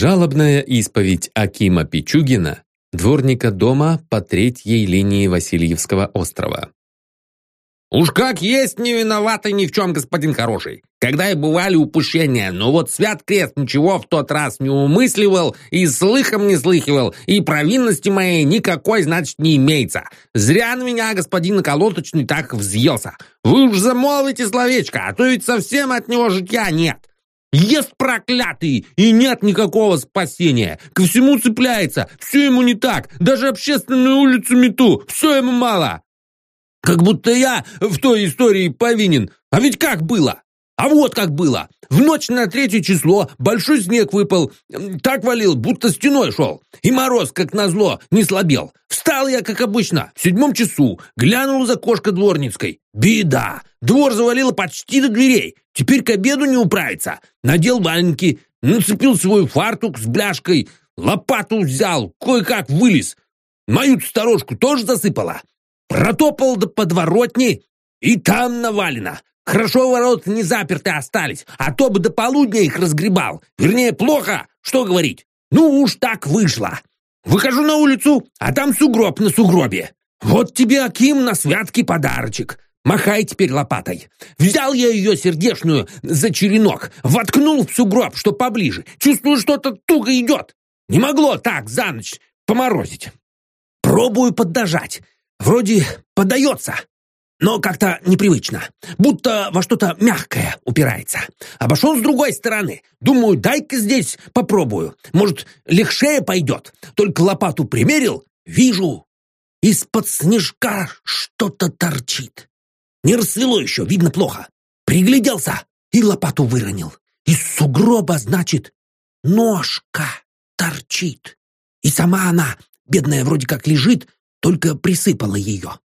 Жалобная исповедь Акима Пичугина, дворника дома по третьей линии Васильевского острова. «Уж как есть не виноватый ни в чем, господин хороший. Когда и бывали упущения, но вот Свят Крест ничего в тот раз не умысливал и слыхом не слыхивал, и провинности моей никакой, значит, не имеется. Зря на меня господин околоточный так взъелся. Вы уж замолвите словечко, а то ведь совсем от него житья нет. Ест проклятый, и нет никакого спасения. Ко всему цепляется, все ему не так, даже общественную улицу мету, все ему мало. Как будто я в той истории повинен. А ведь как было? А вот как было. В ночь на третье число большой снег выпал. Так валил, будто стеной шел. И мороз, как назло, не слабел. Встал я, как обычно, в седьмом часу. Глянул за кошка дворницкой. Беда! Двор завалило почти до дверей. Теперь к обеду не управиться. Надел валенки, нацепил свой фартук с бляшкой, лопату взял, кое-как вылез. Мою сторожку тоже засыпала. Протопал до подворотни, и там навалено. Хорошо ворота не заперты остались, а то бы до полудня их разгребал. Вернее, плохо, что говорить. Ну уж так вышло. Выхожу на улицу, а там сугроб на сугробе. Вот тебе, Аким, на святки подарочек. Махай теперь лопатой. Взял я ее сердешную за черенок, воткнул в сугроб, что поближе. Чувствую, что-то туго идет. Не могло так за ночь поморозить. Пробую поддажать. Вроде подается, но как-то непривычно. Будто во что-то мягкое упирается. Обошел с другой стороны. Думаю, дай-ка здесь попробую. Может, легче пойдет. Только лопату примерил, вижу, из-под снежка что-то торчит. Не рассвело еще, видно плохо. Пригляделся и лопату выронил. Из сугроба, значит, ножка торчит. И сама она, бедная, вроде как лежит, только присыпала ее.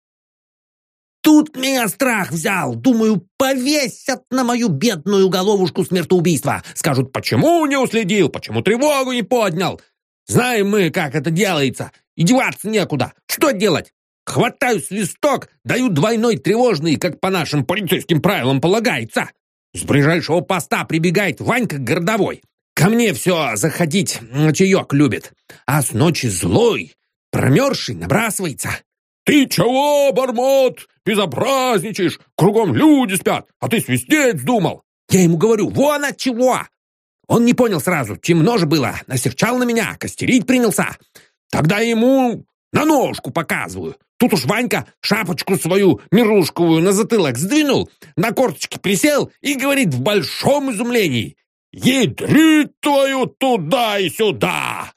Тут меня страх взял. Думаю, повесят на мою бедную головушку смертоубийства. Скажут, почему не уследил, почему тревогу не поднял. Знаем мы, как это делается. И деваться некуда. Что делать? Хватаю свисток, даю двойной тревожный, как по нашим полицейским правилам полагается. С ближайшего поста прибегает Ванька городовой. Ко мне все заходить чаек любит. А с ночи злой, промерзший набрасывается. «Ты чего, Бормот, безобразничаешь? Кругом люди спят, а ты свистеть вздумал!» Я ему говорю, вон от чего! Он не понял сразу, темно же было, насерчал на меня, костерить принялся. Тогда ему на ножку показываю. Тут уж Ванька шапочку свою мирушковую на затылок сдвинул, на корточки присел и говорит в большом изумлении. «Ядрить твою туда и сюда!»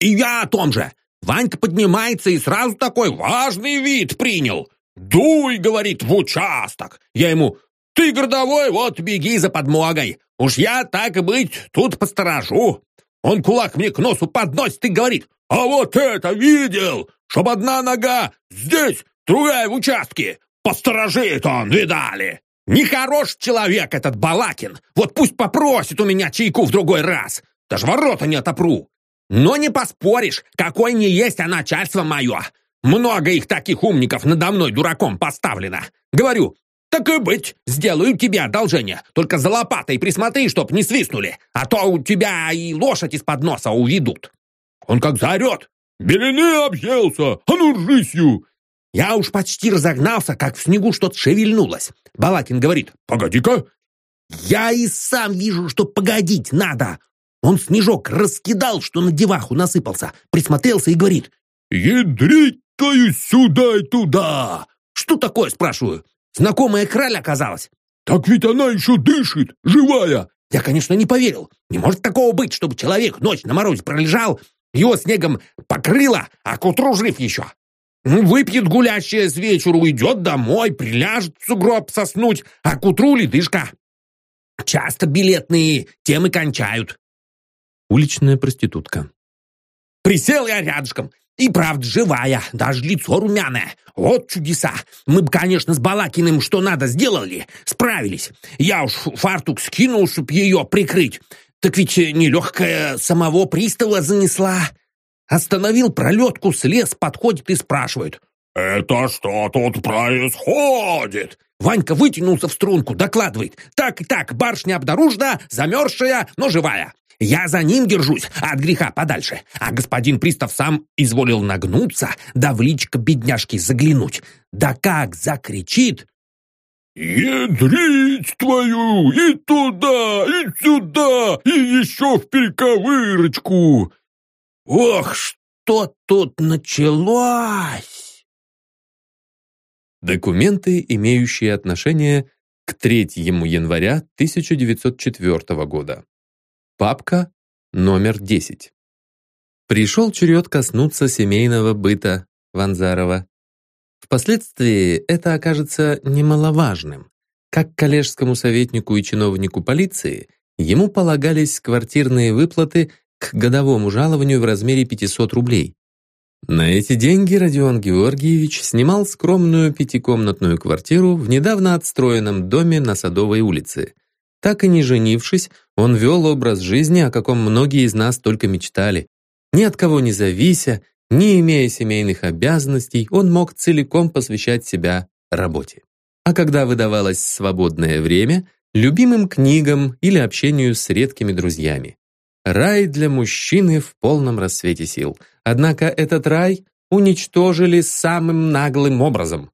И я о том же. Ванька поднимается и сразу такой важный вид принял. «Дуй!» — говорит, «в участок!» Я ему «Ты, городовой, вот беги за подмогой! Уж я, так и быть, тут посторожу!» Он кулак мне к носу подносит и говорит «А вот это видел! Чтоб одна нога здесь, другая в участке! Посторожит он, видали!» Нехорош человек этот Балакин! Вот пусть попросит у меня чайку в другой раз! Даже ворота не отопру! Но не поспоришь, какой не есть, а начальство мое. Много их таких умников надо мной дураком поставлено. Говорю, так и быть, сделаю тебе одолжение. Только за лопатой присмотри, чтоб не свистнули, а то у тебя и лошадь из-под носа уведут. Он как заорет. «Белины объелся! А ну, рысью!» Я уж почти разогнался, как в снегу что-то шевельнулось. Балакин говорит, «Погоди-ка!» Я и сам вижу, что погодить надо. Он снежок раскидал, что на деваху насыпался, присмотрелся и говорит «Ядрить твою сюда и туда!» «Что такое?» – спрашиваю. Знакомая краль оказалась. «Так ведь она еще дышит, живая!» Я, конечно, не поверил. Не может такого быть, чтобы человек ночь на морозе пролежал, его снегом покрыло, а к утру жив еще. Выпьет гулящая с вечера, уйдет домой, приляжет в сугроб соснуть, а к утру ледышка. Часто билетные тем и кончают. Уличная проститутка. Присел я рядышком. И правда живая, даже лицо румяное. Вот чудеса. Мы бы, конечно, с Балакиным что надо сделали, справились. Я уж фартук скинул, чтоб ее прикрыть. Так ведь нелегкая самого пристава занесла. Остановил пролетку, слез, подходит и спрашивает. «Это что тут происходит?» Ванька вытянулся в струнку, докладывает. «Так и так, барышня обнаружена, замерзшая, но живая. Я за ним держусь, от греха подальше. А господин пристав сам изволил нагнуться, да в личко бедняжки заглянуть. Да как закричит, «Ядрить твою! И туда, и сюда, и еще в перековырочку!» «Ох, что тут началось!» Документы, имеющие отношение к 3 января 1904 года. Папка номер 10. Пришел черед коснуться семейного быта Ванзарова. Впоследствии это окажется немаловажным. Как коллежскому советнику и чиновнику полиции, ему полагались квартирные выплаты к годовому жалованию в размере 500 рублей. На эти деньги Родион Георгиевич снимал скромную пятикомнатную квартиру в недавно отстроенном доме на Садовой улице. Так и не женившись, он вел образ жизни, о каком многие из нас только мечтали. Ни от кого не завися, не имея семейных обязанностей, он мог целиком посвящать себя работе. А когда выдавалось свободное время, любимым книгам или общению с редкими друзьями. Рай для мужчины в полном рассвете сил. Однако этот рай уничтожили самым наглым образом.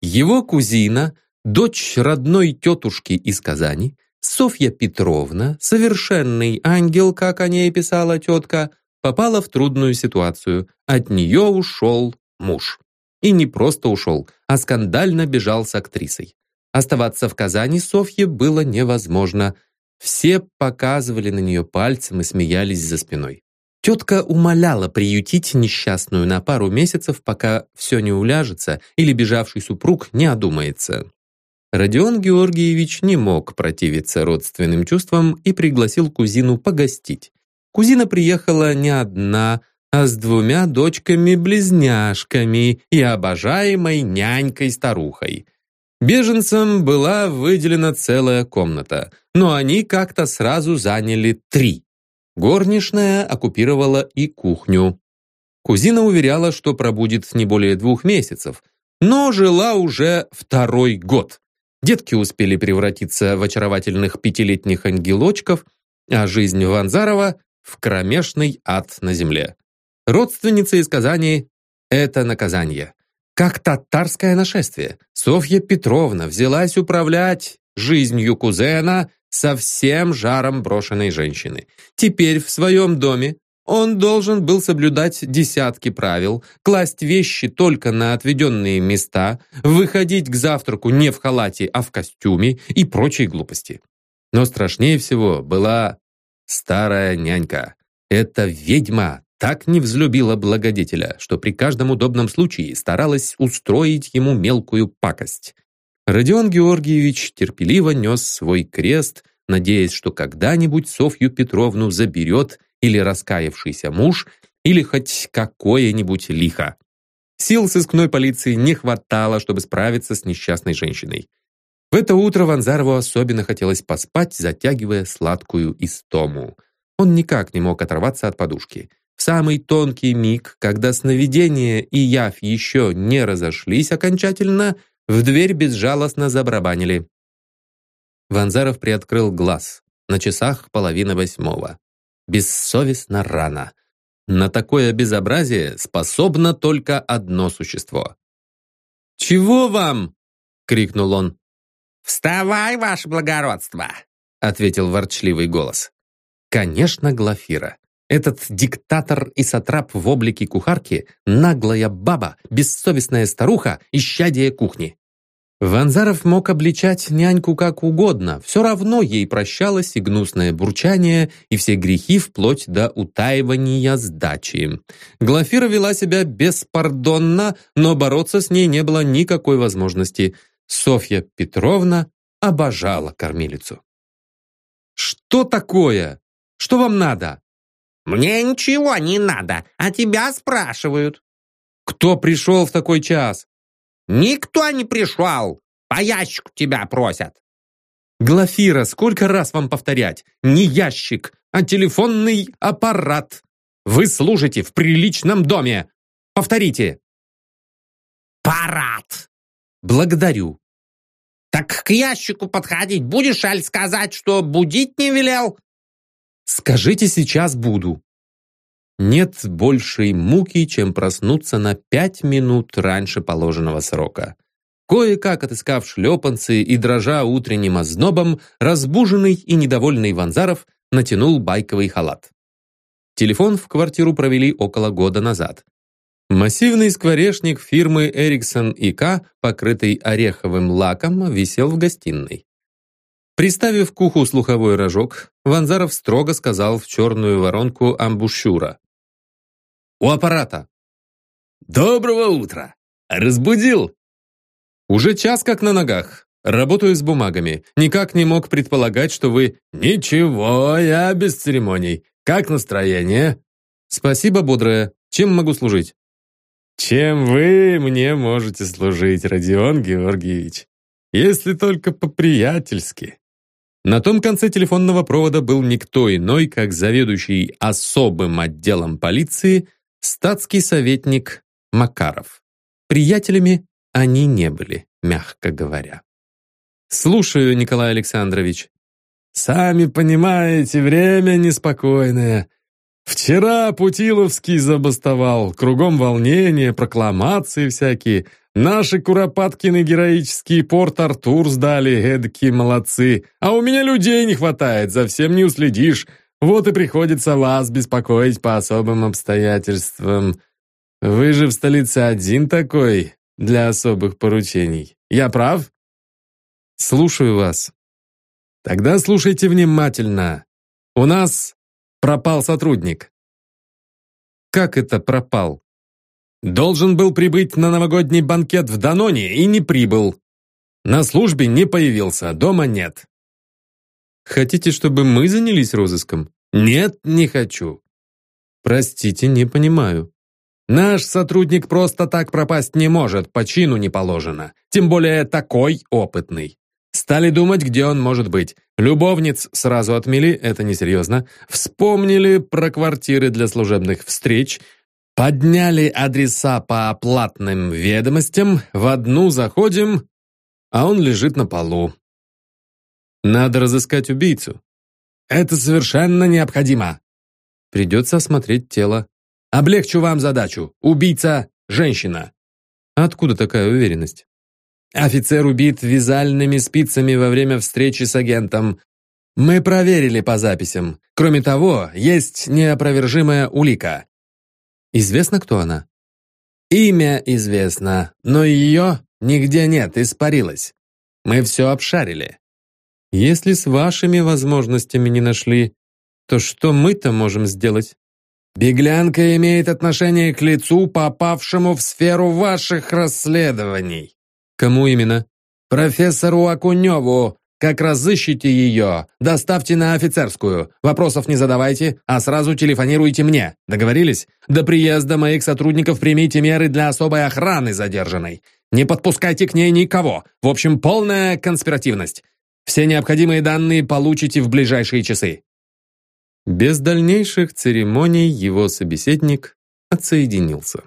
Его кузина, дочь родной тетушки из Казани, Софья Петровна, совершенный ангел, как о ней писала тетка, попала в трудную ситуацию. От нее ушел муж. И не просто ушел, а скандально бежал с актрисой. Оставаться в Казани Софье было невозможно. Все показывали на нее пальцем и смеялись за спиной. Тетка умоляла приютить несчастную на пару месяцев, пока все не уляжется или бежавший супруг не одумается. Родион Георгиевич не мог противиться родственным чувствам и пригласил кузину погостить. Кузина приехала не одна, а с двумя дочками-близняшками и обожаемой нянькой-старухой. Беженцам была выделена целая комната, но они как-то сразу заняли три. Горничная оккупировала и кухню. Кузина уверяла, что пробудет не более двух месяцев, но жила уже второй год. Детки успели превратиться в очаровательных пятилетних ангелочков, а жизнь Ванзарова в кромешный ад на земле. Родственница из Казани — это наказание. Как татарское нашествие, Софья Петровна взялась управлять жизнью кузена со всем жаром брошенной женщины. Теперь в своем доме он должен был соблюдать десятки правил, класть вещи только на отведенные места, выходить к завтраку не в халате, а в костюме и прочие глупости. Но страшнее всего была Старая нянька. Эта ведьма так не взлюбила благодетеля, что при каждом удобном случае старалась устроить ему мелкую пакость. Родион Георгиевич терпеливо нес свой крест, надеясь, что когда-нибудь Софью Петровну заберет или раскаявшийся муж, или хоть какое-нибудь лихо. Сил сыскной полиции не хватало, чтобы справиться с несчастной женщиной. В это утро Ванзарову особенно хотелось поспать, затягивая сладкую истому. Он никак не мог оторваться от подушки. В самый тонкий миг, когда сновидение и явь еще не разошлись окончательно, в дверь безжалостно забрабанили. Ванзаров приоткрыл глаз. На часах половина восьмого. Бессовестно рано. На такое безобразие способно только одно существо. «Чего вам?» — крикнул он. «Вставай, ваше благородство!» — ответил ворчливый голос. Конечно, Глафира. Этот диктатор и сатрап в облике кухарки, наглая баба, бессовестная старуха, исчадие кухни. Ванзаров мог обличать няньку как угодно, все равно ей прощалось и гнусное бурчание, и все грехи вплоть до утаивания сдачи. Глафира вела себя беспардонно, но бороться с ней не было никакой возможности. Софья Петровна обожала кормилицу. «Что такое? Что вам надо?» «Мне ничего не надо, а тебя спрашивают». «Кто пришел в такой час?» «Никто не пришел. По ящику тебя просят». «Глафира, сколько раз вам повторять? Не ящик, а телефонный аппарат. Вы служите в приличном доме. Повторите». «Парад!» «Благодарю». «Так к ящику подходить будешь, аль сказать, что будить не велел?» Скажите сейчас буду. Нет большей муки, чем проснуться на пять минут раньше положенного срока. Кое-как отыскав шлепанцы и дрожа утренним ознобом, разбуженный и недовольный Ванзаров натянул байковый халат. Телефон в квартиру провели около года назад. Массивный скворечник фирмы Ericsson ИК, покрытый ореховым лаком, висел в гостиной. Приставив к уху слуховой рожок, Ванзаров строго сказал в черную воронку амбушюра. «У аппарата!» «Доброго утра! Разбудил?» «Уже час как на ногах. Работаю с бумагами. Никак не мог предполагать, что вы...» «Ничего, я без церемоний. Как настроение?» «Спасибо, бодрое. Чем могу служить?» «Чем вы мне можете служить, Родион Георгиевич? Если только по-приятельски». На том конце телефонного провода был никто иной, как заведующий особым отделом полиции статский советник Макаров. Приятелями они не были, мягко говоря. «Слушаю, Николай Александрович». «Сами понимаете, время неспокойное. Вчера Путиловский забастовал, кругом волнение, прокламации всякие. Наши Куропаткины героический порт Артур сдали, эдакие молодцы. А у меня людей не хватает, за всем не уследишь. Вот и приходится вас беспокоить по особым обстоятельствам. Вы же в столице один такой для особых поручений. Я прав? Слушаю вас. Тогда слушайте внимательно. У нас пропал сотрудник. Как это пропал? Должен был прибыть на новогодний банкет в Даноне и не прибыл. На службе не появился, дома нет. Хотите, чтобы мы занялись розыском? Нет, не хочу. Простите, не понимаю. Наш сотрудник просто так пропасть не может, по чину не положено. Тем более такой опытный. Стали думать, где он может быть. Любовниц сразу отмели, это несерьезно. Вспомнили про квартиры для служебных встреч, Подняли адреса по оплатным ведомостям, в одну заходим, а он лежит на полу. Надо разыскать убийцу. Это совершенно необходимо. Придется осмотреть тело. Облегчу вам задачу. Убийца – женщина. Откуда такая уверенность? Офицер убит вязальными спицами во время встречи с агентом. Мы проверили по записям. Кроме того, есть неопровержимая улика. Известно, кто она? Имя известно, но ее нигде нет, испарилась. Мы все обшарили. Если с вашими возможностями не нашли, то что мы-то можем сделать? Беглянка имеет отношение к лицу, попавшему в сферу ваших расследований. Кому именно? Профессору Акуневу, как разыщите ее, доставьте на офицерскую. Вопросов не задавайте, а сразу телефонируйте мне. Договорились? До приезда моих сотрудников примите меры для особой охраны задержанной. Не подпускайте к ней никого. В общем, полная конспиративность. Все необходимые данные получите в ближайшие часы. Без дальнейших церемоний его собеседник отсоединился.